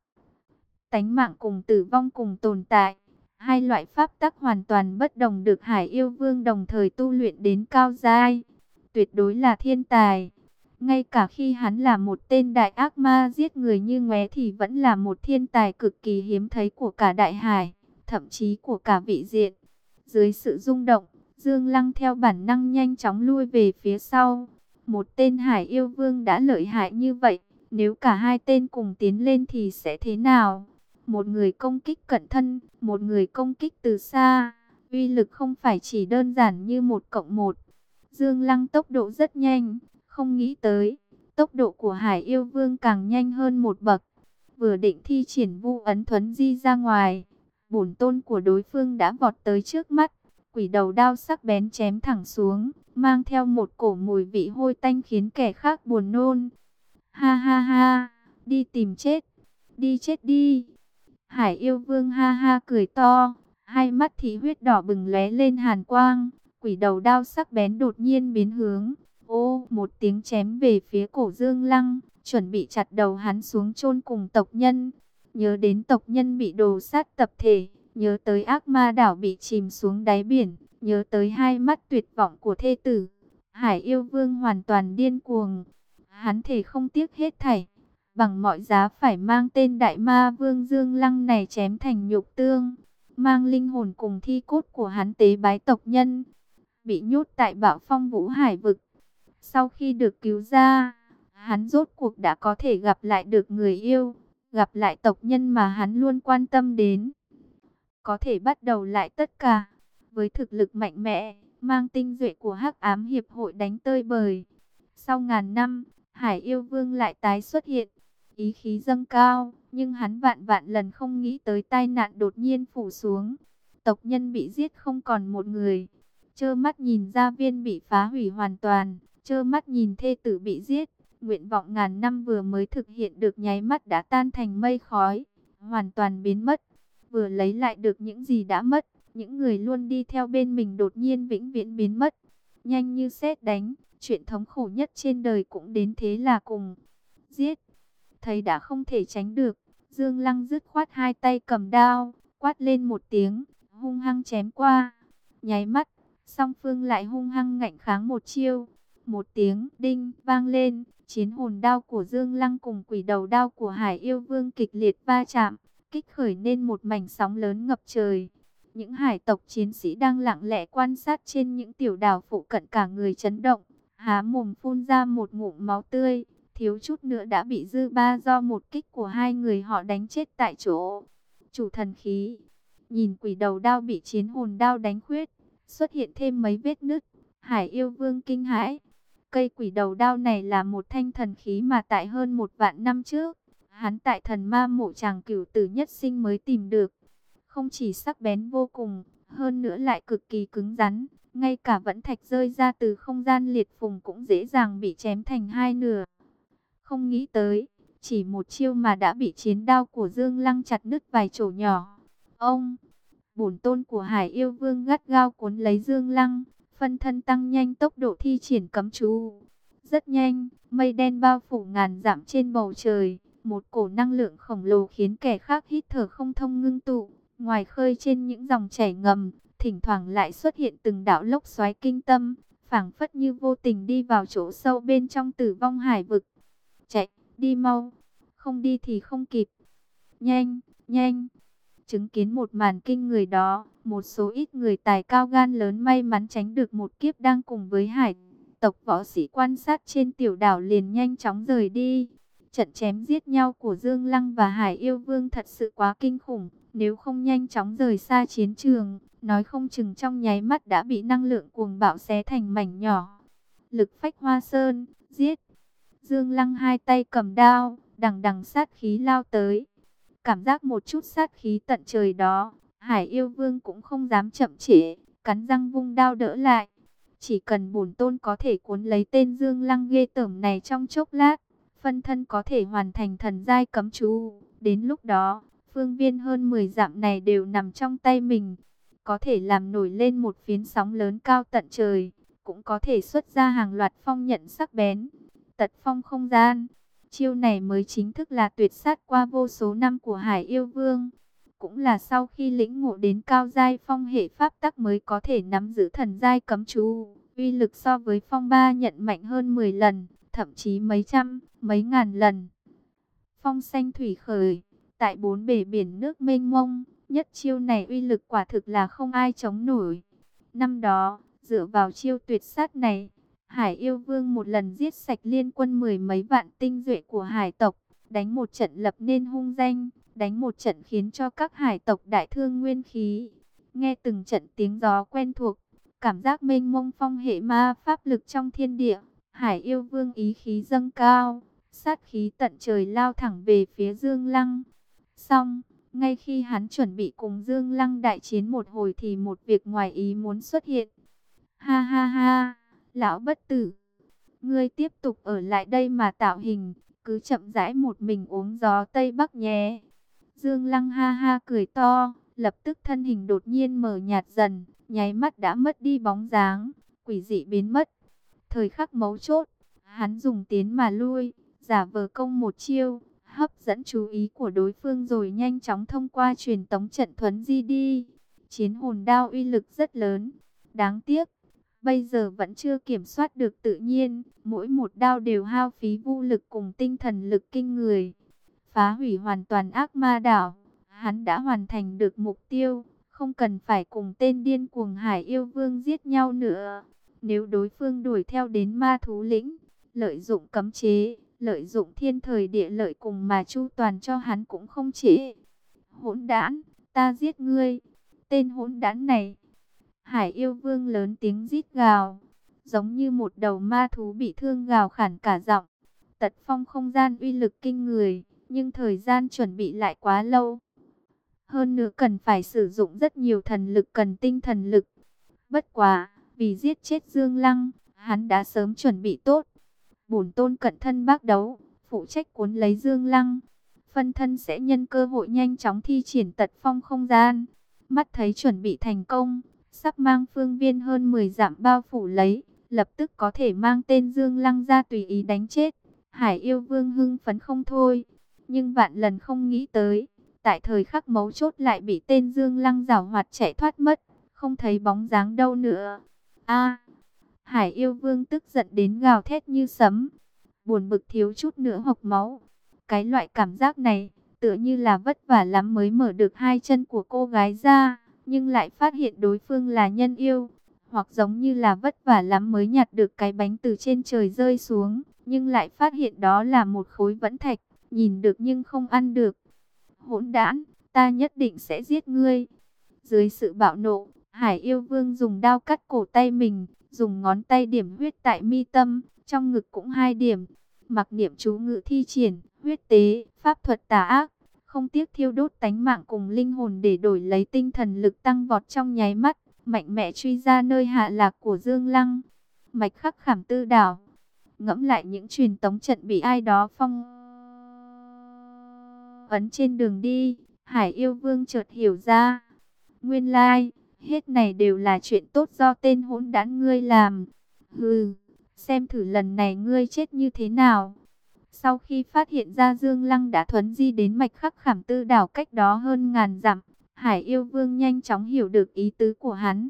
Tánh mạng cùng tử vong cùng tồn tại, hai loại pháp tắc hoàn toàn bất đồng được Hải Yêu Vương đồng thời tu luyện đến cao giai, tuyệt đối là thiên tài. Ngay cả khi hắn là một tên đại ác ma giết người như ngoé thì vẫn là một thiên tài cực kỳ hiếm thấy của cả đại hải, thậm chí của cả vị diện. Dưới sự rung động, Dương Lăng theo bản năng nhanh chóng lui về phía sau. Một tên hải yêu vương đã lợi hại như vậy, nếu cả hai tên cùng tiến lên thì sẽ thế nào? Một người công kích cận thân, một người công kích từ xa. Uy lực không phải chỉ đơn giản như một cộng một. Dương Lăng tốc độ rất nhanh, không nghĩ tới, tốc độ của Hải Yêu Vương càng nhanh hơn một bậc. Vừa định thi triển vu ấn thuấn di ra ngoài, bổn tôn của đối phương đã vọt tới trước mắt. Quỷ đầu đao sắc bén chém thẳng xuống, mang theo một cổ mùi vị hôi tanh khiến kẻ khác buồn nôn. Ha ha ha, đi tìm chết, đi chết đi. Hải yêu vương ha ha cười to, hai mắt thí huyết đỏ bừng lóe lên hàn quang, quỷ đầu đao sắc bén đột nhiên biến hướng, Ô, một tiếng chém về phía cổ Dương Lăng, chuẩn bị chặt đầu hắn xuống chôn cùng tộc nhân. Nhớ đến tộc nhân bị đồ sát tập thể, nhớ tới ác ma đảo bị chìm xuống đáy biển, nhớ tới hai mắt tuyệt vọng của thê tử. Hải yêu vương hoàn toàn điên cuồng. Hắn thể không tiếc hết thảy, bằng mọi giá phải mang tên đại ma vương Dương Lăng này chém thành nhục tương, mang linh hồn cùng thi cốt của hắn tế bái tộc nhân, bị nhốt tại bảo phong vũ hải vực. Sau khi được cứu ra, hắn rốt cuộc đã có thể gặp lại được người yêu, gặp lại tộc nhân mà hắn luôn quan tâm đến. Có thể bắt đầu lại tất cả, với thực lực mạnh mẽ, mang tinh duệ của hắc ám hiệp hội đánh tơi bời. Sau ngàn năm, Hải yêu vương lại tái xuất hiện, ý khí dâng cao, nhưng hắn vạn vạn lần không nghĩ tới tai nạn đột nhiên phủ xuống. Tộc nhân bị giết không còn một người, trơ mắt nhìn gia viên bị phá hủy hoàn toàn, trơ mắt nhìn thê tử bị giết, nguyện vọng ngàn năm vừa mới thực hiện được nháy mắt đã tan thành mây khói, hoàn toàn biến mất, vừa lấy lại được những gì đã mất, những người luôn đi theo bên mình đột nhiên vĩnh viễn biến mất, nhanh như sét đánh, chuyện thống khổ nhất trên đời cũng đến thế là cùng, giết, thấy đã không thể tránh được, Dương Lăng dứt khoát hai tay cầm đao, quát lên một tiếng, hung hăng chém qua, nháy mắt, song phương lại hung hăng ngạnh kháng một chiêu, một tiếng đinh vang lên, chiến hồn đao của Dương Lăng cùng quỷ đầu đao của Hải Yêu Vương kịch liệt va chạm, kích khởi nên một mảnh sóng lớn ngập trời. Những hải tộc chiến sĩ đang lặng lẽ quan sát trên những tiểu đảo phụ cận cả người chấn động, há mồm phun ra một ngụm máu tươi, thiếu chút nữa đã bị dư ba do một kích của hai người họ đánh chết tại chỗ. Chủ thần khí, nhìn quỷ đầu đao bị chiến hồn đao đánh khuyết, xuất hiện thêm mấy vết nứt, Hải yêu vương kinh hãi, Cây quỷ đầu đao này là một thanh thần khí mà tại hơn một vạn năm trước, hắn tại thần ma mộ chàng cửu tử nhất sinh mới tìm được. Không chỉ sắc bén vô cùng, hơn nữa lại cực kỳ cứng rắn, ngay cả vẫn thạch rơi ra từ không gian liệt phùng cũng dễ dàng bị chém thành hai nửa. Không nghĩ tới, chỉ một chiêu mà đã bị chiến đao của Dương Lăng chặt nứt vài chỗ nhỏ. Ông, bổn tôn của Hải Yêu Vương gắt gao cuốn lấy Dương Lăng, phân thân tăng nhanh tốc độ thi triển cấm chú. Rất nhanh, mây đen bao phủ ngàn dặm trên bầu trời, một cổ năng lượng khổng lồ khiến kẻ khác hít thở không thông ngưng tụ. Ngoài khơi trên những dòng chảy ngầm, thỉnh thoảng lại xuất hiện từng đạo lốc xoáy kinh tâm, phảng phất như vô tình đi vào chỗ sâu bên trong tử vong hải vực. Chạy, đi mau, không đi thì không kịp. Nhanh, nhanh. Chứng kiến một màn kinh người đó, một số ít người tài cao gan lớn may mắn tránh được một kiếp đang cùng với hải tộc võ sĩ quan sát trên tiểu đảo liền nhanh chóng rời đi. Trận chém giết nhau của Dương Lăng và Hải Yêu Vương thật sự quá kinh khủng, nếu không nhanh chóng rời xa chiến trường, nói không chừng trong nháy mắt đã bị năng lượng cuồng bạo xé thành mảnh nhỏ. Lực phách hoa sơn, giết. Dương Lăng hai tay cầm đao, đằng đằng sát khí lao tới. Cảm giác một chút sát khí tận trời đó, Hải Yêu Vương cũng không dám chậm trễ, cắn răng vung đao đỡ lại. Chỉ cần bổn tôn có thể cuốn lấy tên Dương Lăng ghê tởm này trong chốc lát, phân thân có thể hoàn thành thần giai cấm chú. Đến lúc đó, phương viên hơn 10 dặm này đều nằm trong tay mình. Có thể làm nổi lên một phiến sóng lớn cao tận trời, cũng có thể xuất ra hàng loạt phong nhận sắc bén. Tật phong không gian, chiêu này mới chính thức là tuyệt sát qua vô số năm của Hải Yêu Vương. Cũng là sau khi lĩnh ngộ đến cao giai phong hệ pháp tắc mới có thể nắm giữ thần giai cấm chú. Uy lực so với phong ba nhận mạnh hơn 10 lần, thậm chí mấy trăm, mấy ngàn lần. Phong xanh thủy khởi, tại bốn bể biển nước mênh mông, nhất chiêu này uy lực quả thực là không ai chống nổi. Năm đó, dựa vào chiêu tuyệt sát này, Hải yêu vương một lần giết sạch liên quân mười mấy vạn tinh duệ của hải tộc, đánh một trận lập nên hung danh, đánh một trận khiến cho các hải tộc đại thương nguyên khí. Nghe từng trận tiếng gió quen thuộc, cảm giác mênh mông phong hệ ma pháp lực trong thiên địa, Hải yêu vương ý khí dâng cao, sát khí tận trời lao thẳng về phía Dương Lăng. Xong, ngay khi hắn chuẩn bị cùng Dương Lăng đại chiến một hồi thì một việc ngoài ý muốn xuất hiện. Ha ha ha, lão bất tử, ngươi tiếp tục ở lại đây mà tạo hình, cứ chậm rãi một mình uống gió Tây Bắc nhé. Dương Lăng ha ha cười to, lập tức thân hình đột nhiên mở nhạt dần, nháy mắt đã mất đi bóng dáng, quỷ dị biến mất. Thời khắc mấu chốt, hắn dùng tiến mà lui, giả vờ công một chiêu, hấp dẫn chú ý của đối phương rồi nhanh chóng thông qua truyền tống trận thuấn di đi. Chiến hồn đao uy lực rất lớn, đáng tiếc, bây giờ vẫn chưa kiểm soát được tự nhiên, mỗi một đao đều hao phí vô lực cùng tinh thần lực kinh người. Phá hủy hoàn toàn ác ma đảo, hắn đã hoàn thành được mục tiêu, không cần phải cùng tên điên cuồng hải yêu vương giết nhau nữa. Nếu đối phương đuổi theo đến ma thú lĩnh, lợi dụng cấm chế, lợi dụng thiên thời địa lợi cùng mà chu toàn cho hắn cũng không chế. Hỗn đản, ta giết ngươi. Tên hỗn đản này. Hải yêu vương lớn tiếng rít gào, giống như một đầu ma thú bị thương gào khản cả giọng. Tật phong không gian uy lực kinh người, nhưng thời gian chuẩn bị lại quá lâu. Hơn nữa cần phải sử dụng rất nhiều thần lực cần tinh thần lực. Bất quá, vì giết chết Dương Lăng, hắn đã sớm chuẩn bị tốt. Bổn tôn cận thân bác đấu, phụ trách cuốn lấy Dương Lăng. Phân thân sẽ nhân cơ hội nhanh chóng thi triển tật phong không gian. Mắt thấy chuẩn bị thành công, sắp mang phương viên hơn 10 dặm bao phủ lấy, lập tức có thể mang tên Dương Lăng ra tùy ý đánh chết. Hải yêu vương hưng phấn không thôi, nhưng vạn lần không nghĩ tới, tại thời khắc mấu chốt lại bị tên Dương Lăng rào hoạt chạy thoát mất, không thấy bóng dáng đâu nữa. A, Hải yêu vương tức giận đến gào thét như sấm, buồn bực thiếu chút nữa hộc máu. Cái loại cảm giác này, tựa như là vất vả lắm mới mở được hai chân của cô gái ra, nhưng lại phát hiện đối phương là nhân yêu, hoặc giống như là vất vả lắm mới nhặt được cái bánh từ trên trời rơi xuống, nhưng lại phát hiện đó là một khối vẫn thạch, nhìn được nhưng không ăn được. Hỗn đản, ta nhất định sẽ giết ngươi. Dưới sự bạo nộ, Hải yêu vương dùng đao cắt cổ tay mình, dùng ngón tay điểm huyết tại mi tâm, trong ngực cũng hai điểm. Mặc niệm chú ngự thi triển, huyết tế, pháp thuật tà ác, không tiếc thiêu đốt tánh mạng cùng linh hồn để đổi lấy tinh thần lực tăng vọt trong nháy mắt, mạnh mẽ truy ra nơi hạ lạc của Dương Lăng. Mạch khắc khảm tư đảo, ngẫm lại những truyền tống trận bị ai đó phong ấn trên đường đi, Hải yêu vương chợt hiểu ra. Nguyên lai, like, Hết này đều là chuyện tốt do tên hỗn đản ngươi làm. Hừ, xem thử lần này ngươi chết như thế nào. Sau khi phát hiện ra Dương Lăng đã thuấn di đến mạch khắc khảm tư đảo cách đó hơn ngàn dặm, Hải yêu vương nhanh chóng hiểu được ý tứ của hắn.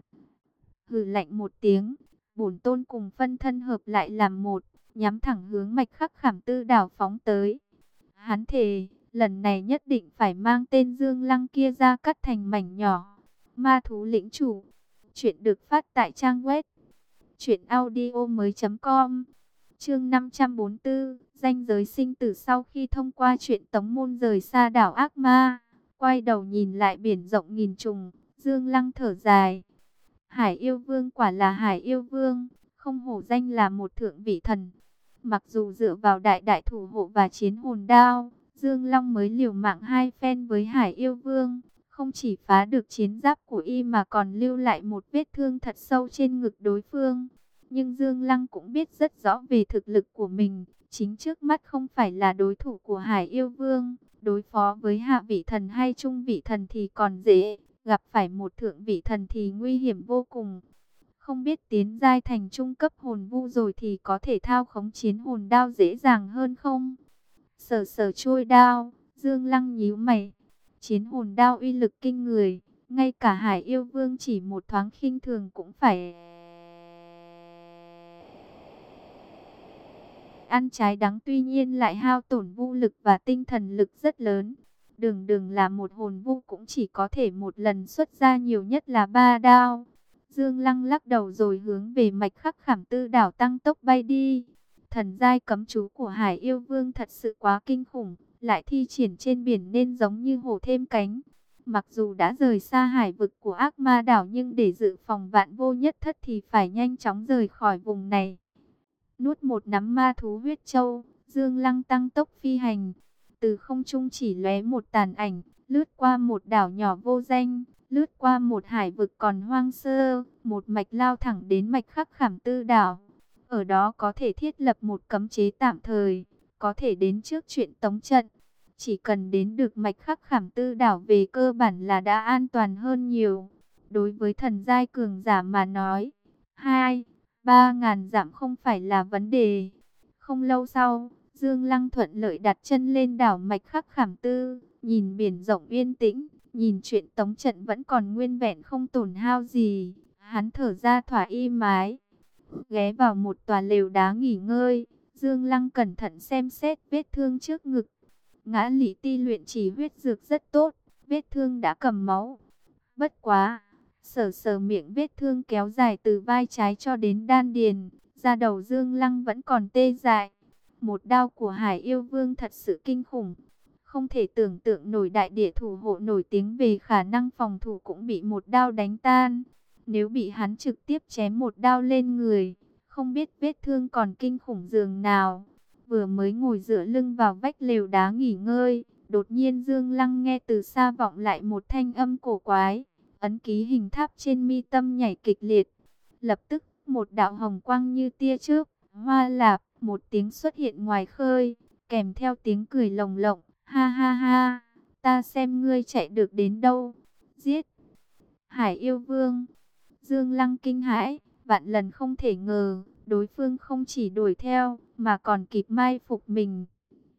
Hừ lạnh một tiếng, bổn tôn cùng phân thân hợp lại làm một, nhắm thẳng hướng mạch khắc khảm tư đảo phóng tới. Hắn thề, lần này nhất định phải mang tên Dương Lăng kia ra cắt thành mảnh nhỏ. Ma thú lĩnh chủ, chuyện được phát tại trang web truyệnaudiomoi.com. Chương 544, danh giới sinh tử sau khi thông qua chuyện tống môn rời xa đảo ác ma, quay đầu nhìn lại biển rộng nghìn trùng, Dương Lăng thở dài. Hải yêu vương quả là hải yêu vương, không hổ danh là một thượng vị thần. Mặc dù dựa vào đại đại thủ hộ và chiến hồn đao, Dương Long mới liều mạng hai phen với hải yêu vương. Không chỉ phá được chiến giáp của y mà còn lưu lại một vết thương thật sâu trên ngực đối phương. Nhưng Dương Lăng cũng biết rất rõ về thực lực của mình. Chính trước mắt không phải là đối thủ của Hải Yêu Vương. Đối phó với hạ vị thần hay trung vị thần thì còn dễ. Gặp phải một thượng vị thần thì nguy hiểm vô cùng. Không biết tiến giai thành trung cấp hồn vu rồi thì có thể thao khống chiến hồn đao dễ dàng hơn không? Sờ sờ trôi đao, Dương Lăng nhíu mày. Chiến hồn đao uy lực kinh người, ngay cả Hải Yêu Vương chỉ một thoáng khinh thường cũng phải ăn trái đắng tuy nhiên lại hao tổn vô lực và tinh thần lực rất lớn. Đường đường là một hồn vu cũng chỉ có thể một lần xuất ra nhiều nhất là ba đao. Dương Lăng lắc đầu rồi hướng về mạch khắc khảm tư đảo tăng tốc bay đi. Thần giai cấm chú của Hải Yêu Vương thật sự quá kinh khủng, lại thi triển trên biển nên giống như hổ thêm cánh. Mặc dù đã rời xa hải vực của ác ma đảo nhưng để dự phòng vạn vô nhất thất thì phải nhanh chóng rời khỏi vùng này. Nuốt một nắm ma thú huyết châu, Dương Lăng tăng tốc phi hành. Từ không trung chỉ lóe một tàn ảnh, lướt qua một đảo nhỏ vô danh, lướt qua một hải vực còn hoang sơ, một mạch lao thẳng đến mạch khắc khảm tư đảo. Ở đó có thể thiết lập một cấm chế tạm thời, có thể đến trước chuyện tống trận. Chỉ cần đến được mạch khắc khảm tư đảo về cơ bản là đã an toàn hơn nhiều. Đối với thần giai cường giả mà nói, hai, ba ngàn giảm không phải là vấn đề. Không lâu sau, Dương Lăng thuận lợi đặt chân lên đảo mạch khắc khảm tư, nhìn biển rộng yên tĩnh, nhìn chuyện tống trận vẫn còn nguyên vẹn không tổn hao gì. Hắn thở ra thỏa y mái, ghé vào một tòa lều đá nghỉ ngơi. Dương Lăng cẩn thận xem xét vết thương trước ngực. Ngã lý ti luyện chỉ huyết dược rất tốt, vết thương đã cầm máu. Bất quá, sờ sờ miệng vết thương kéo dài từ vai trái cho đến đan điền, da đầu Dương Lăng vẫn còn tê dại. Một đao của Hải Yêu Vương thật sự kinh khủng. Không thể tưởng tượng nổi đại địa thủ hộ nổi tiếng về khả năng phòng thủ cũng bị một đao đánh tan. Nếu bị hắn trực tiếp chém một đao lên người, không biết vết thương còn kinh khủng giường nào. Vừa mới ngồi dựa lưng vào vách lều đá nghỉ ngơi, đột nhiên Dương Lăng nghe từ xa vọng lại một thanh âm cổ quái. Ấn ký hình tháp trên mi tâm nhảy kịch liệt. Lập tức, một đạo hồng quang như tia trước, hoa lạp, một tiếng xuất hiện ngoài khơi, kèm theo tiếng cười lồng lộng, ha ha ha, ta xem ngươi chạy được đến đâu, giết. Hải yêu vương, Dương Lăng kinh hãi, vạn lần không thể ngờ, đối phương không chỉ đuổi theo, mà còn kịp mai phục mình.